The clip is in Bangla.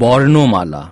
বর্ণমালা।